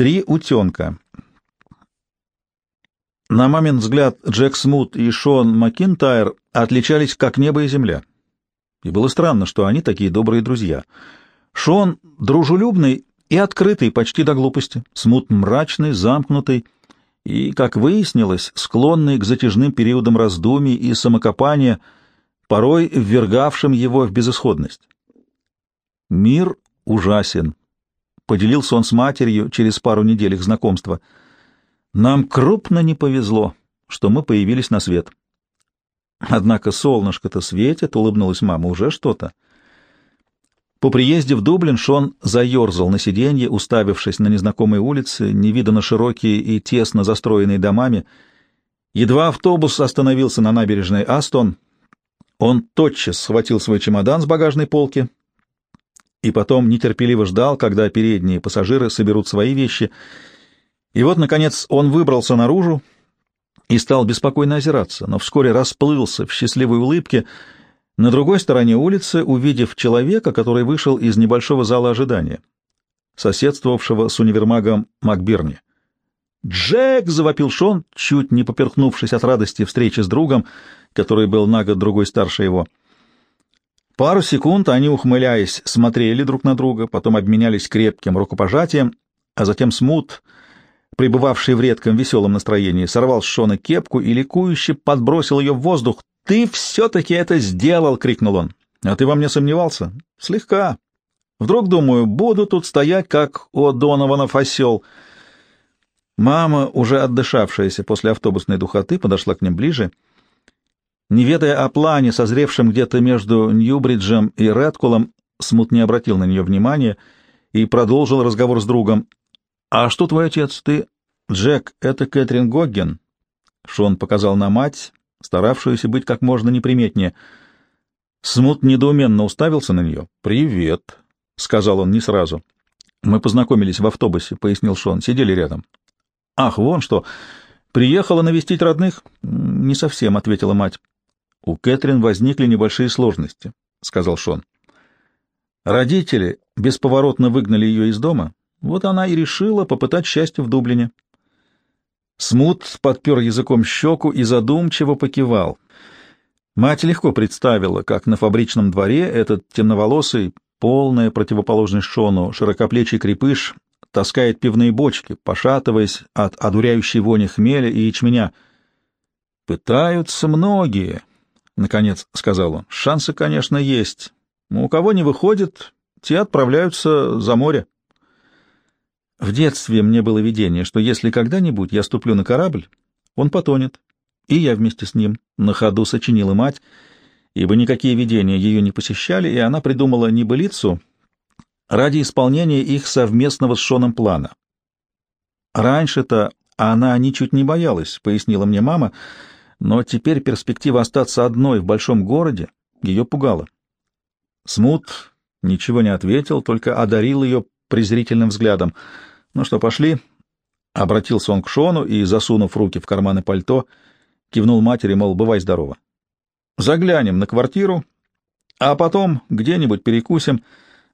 Три утенка. На момент взгляд Джек Смут и Шон Макинтайр отличались как небо и земля. И было странно, что они такие добрые друзья. Шон дружелюбный и открытый почти до глупости, Смут мрачный, замкнутый и, как выяснилось, склонный к затяжным периодам раздумий и самокопания, порой ввергавшим его в безысходность. «Мир ужасен», — поделился он с матерью через пару недель их знакомства — нам крупно не повезло, что мы появились на свет. Однако солнышко-то светит, улыбнулась мама, уже что-то. По приезде в Дублин Шон заерзал на сиденье, уставившись на незнакомые улицы, невиданно широкие и тесно застроенные домами. Едва автобус остановился на набережной Астон, он тотчас схватил свой чемодан с багажной полки и потом нетерпеливо ждал, когда передние пассажиры соберут свои вещи — и вот, наконец, он выбрался наружу и стал беспокойно озираться, но вскоре расплылся в счастливой улыбке, на другой стороне улицы, увидев человека, который вышел из небольшого зала ожидания, соседствовавшего с универмагом Макбирни. «Джек!» — завопил Шон, чуть не поперхнувшись от радости встречи с другом, который был на год другой старше его. Пару секунд они, ухмыляясь, смотрели друг на друга, потом обменялись крепким рукопожатием, а затем Смут — пребывавший в редком веселом настроении, сорвал с Шона кепку и ликующе подбросил ее в воздух. «Ты все-таки это сделал!» — крикнул он. «А ты во мне сомневался?» «Слегка. Вдруг, думаю, буду тут стоять, как у Донованов осел». Мама, уже отдышавшаяся после автобусной духоты, подошла к ним ближе. Не ведая о плане, созревшем где-то между Ньюбриджем и Редкулом, Смут не обратил на нее внимания и продолжил разговор с другом. «А что твой отец? Ты...» «Джек, это Кэтрин Гогген», — Шон показал на мать, старавшуюся быть как можно неприметнее. Смут недоуменно уставился на нее. «Привет», — сказал он не сразу. «Мы познакомились в автобусе», — пояснил Шон. «Сидели рядом». «Ах, вон что! Приехала навестить родных?» «Не совсем», — ответила мать. «У Кэтрин возникли небольшие сложности», — сказал Шон. «Родители бесповоротно выгнали ее из дома, вот она и решила попытать счастье в Дублине. Смут подпер языком щеку и задумчиво покивал. Мать легко представила, как на фабричном дворе этот темноволосый, полная противоположность Шону, широкоплечий крепыш таскает пивные бочки, пошатываясь от одуряющей вони хмеля и ячменя. «Пытаются многие», — наконец сказал он. «Шансы, конечно, есть. Но у кого не выходит, те отправляются за море». В детстве мне было видение, что если когда-нибудь я ступлю на корабль, он потонет, и я вместе с ним. На ходу сочинила мать, ибо никакие видения ее не посещали, и она придумала небылицу ради исполнения их совместного с Шоном плана. Раньше-то она ничуть не боялась, пояснила мне мама, но теперь перспектива остаться одной в большом городе ее пугала. Смут ничего не ответил, только одарил ее презрительным взглядом — «Ну что, пошли?» Обратился он к Шону и, засунув руки в карманы пальто, кивнул матери, мол, бывай здорова. «Заглянем на квартиру, а потом где-нибудь перекусим.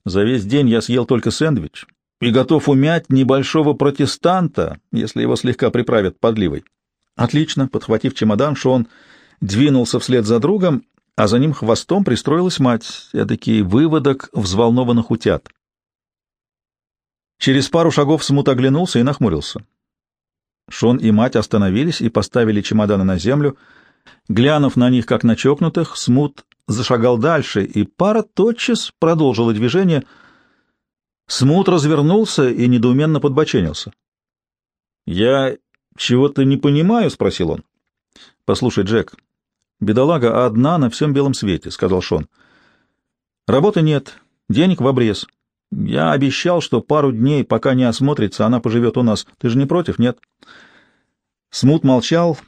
За весь день я съел только сэндвич и готов умять небольшого протестанта, если его слегка приправят подливой». «Отлично», — подхватив чемодан, Шон двинулся вслед за другом, а за ним хвостом пристроилась мать, эдакий выводок взволнованных утят. Через пару шагов Смут оглянулся и нахмурился. Шон и мать остановились и поставили чемоданы на землю. Глянув на них, как на чокнутых, Смут зашагал дальше, и пара тотчас продолжила движение. Смут развернулся и недоуменно подбоченился. «Я чего-то не понимаю?» — спросил он. «Послушай, Джек, бедолага одна на всем белом свете», — сказал Шон. «Работы нет, денег в обрез. Я обещал, что пару дней, пока не осмотрится, она поживет у нас. Ты же не против, нет? Смут молчал.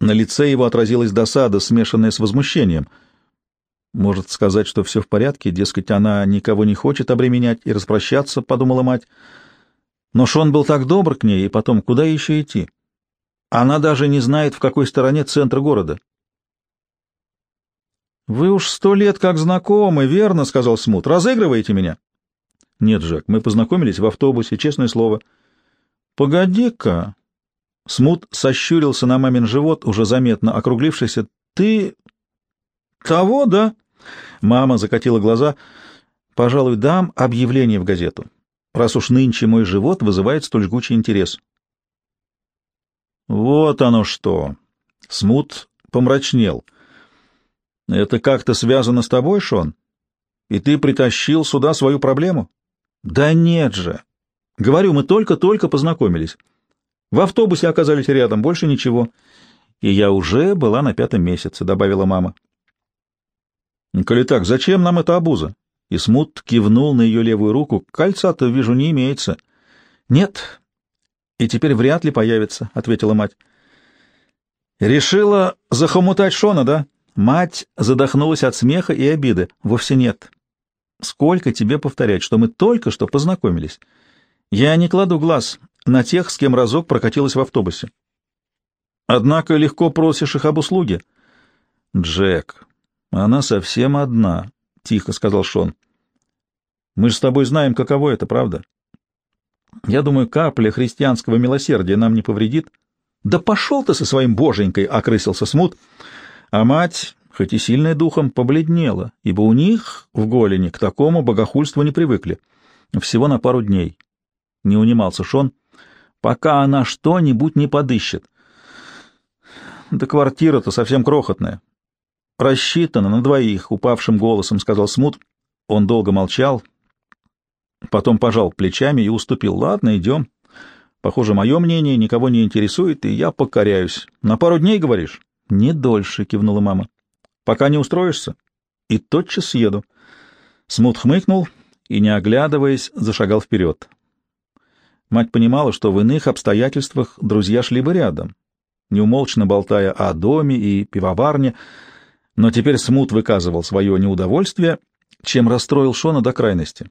На лице его отразилась досада, смешанная с возмущением. Может сказать, что все в порядке, дескать, она никого не хочет обременять и распрощаться, — подумала мать. Но Шон был так добр к ней, и потом, куда еще идти? Она даже не знает, в какой стороне центр города. «Вы уж сто лет как знакомы, верно?» — сказал Смут. «Разыгрываете меня?» «Нет, Жак, мы познакомились в автобусе, честное слово». Погоди-ка. Смут сощурился на мамин живот, уже заметно округлившийся. Ты... того, да? Мама закатила глаза. Пожалуй, дам объявление в газету, раз уж нынче мой живот вызывает столь жгучий интерес. Вот оно что. Смут помрачнел. Это как-то связано с тобой, Шон? И ты притащил сюда свою проблему? Да нет же. Говорю, мы только-только познакомились. В автобусе оказались рядом, больше ничего. И я уже была на пятом месяце, — добавила мама. — Коли так, зачем нам эта обуза? И Смут кивнул на ее левую руку. — Кольца-то, вижу, не имеется. — Нет. И теперь вряд ли появится, — ответила мать. — Решила захомутать Шона, да? Мать задохнулась от смеха и обиды. — Вовсе нет. Сколько тебе повторять, что мы только что познакомились? Я не кладу глаз на тех, с кем разок прокатилась в автобусе. Однако легко просишь их об услуге. Джек, она совсем одна, — тихо сказал Шон. Мы же с тобой знаем, каково это, правда? Я думаю, капля христианского милосердия нам не повредит. Да пошел ты со своим боженькой, — окрысился Смут. А мать, хоть и сильная духом, побледнела, ибо у них в голени к такому богохульству не привыкли. Всего на пару дней. Не унимался Шон пока она что-нибудь не подыщет. Да квартира-то совсем крохотная. Рассчитана на двоих, упавшим голосом сказал Смут. Он долго молчал, потом пожал плечами и уступил. Ладно, идем. Похоже, мое мнение никого не интересует, и я покоряюсь. На пару дней, говоришь? Не дольше, кивнула мама. Пока не устроишься? И тотчас съеду. Смут хмыкнул и, не оглядываясь, зашагал вперед. Мать понимала, что в иных обстоятельствах друзья шли бы рядом, неумолчно болтая о доме и пивоварне, но теперь Смут выказывал свое неудовольствие, чем расстроил Шона до крайности.